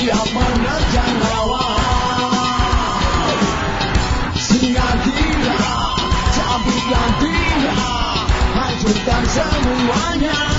yang menerjang rawa tidak, tapi yang tidak Hancurkan semuanya.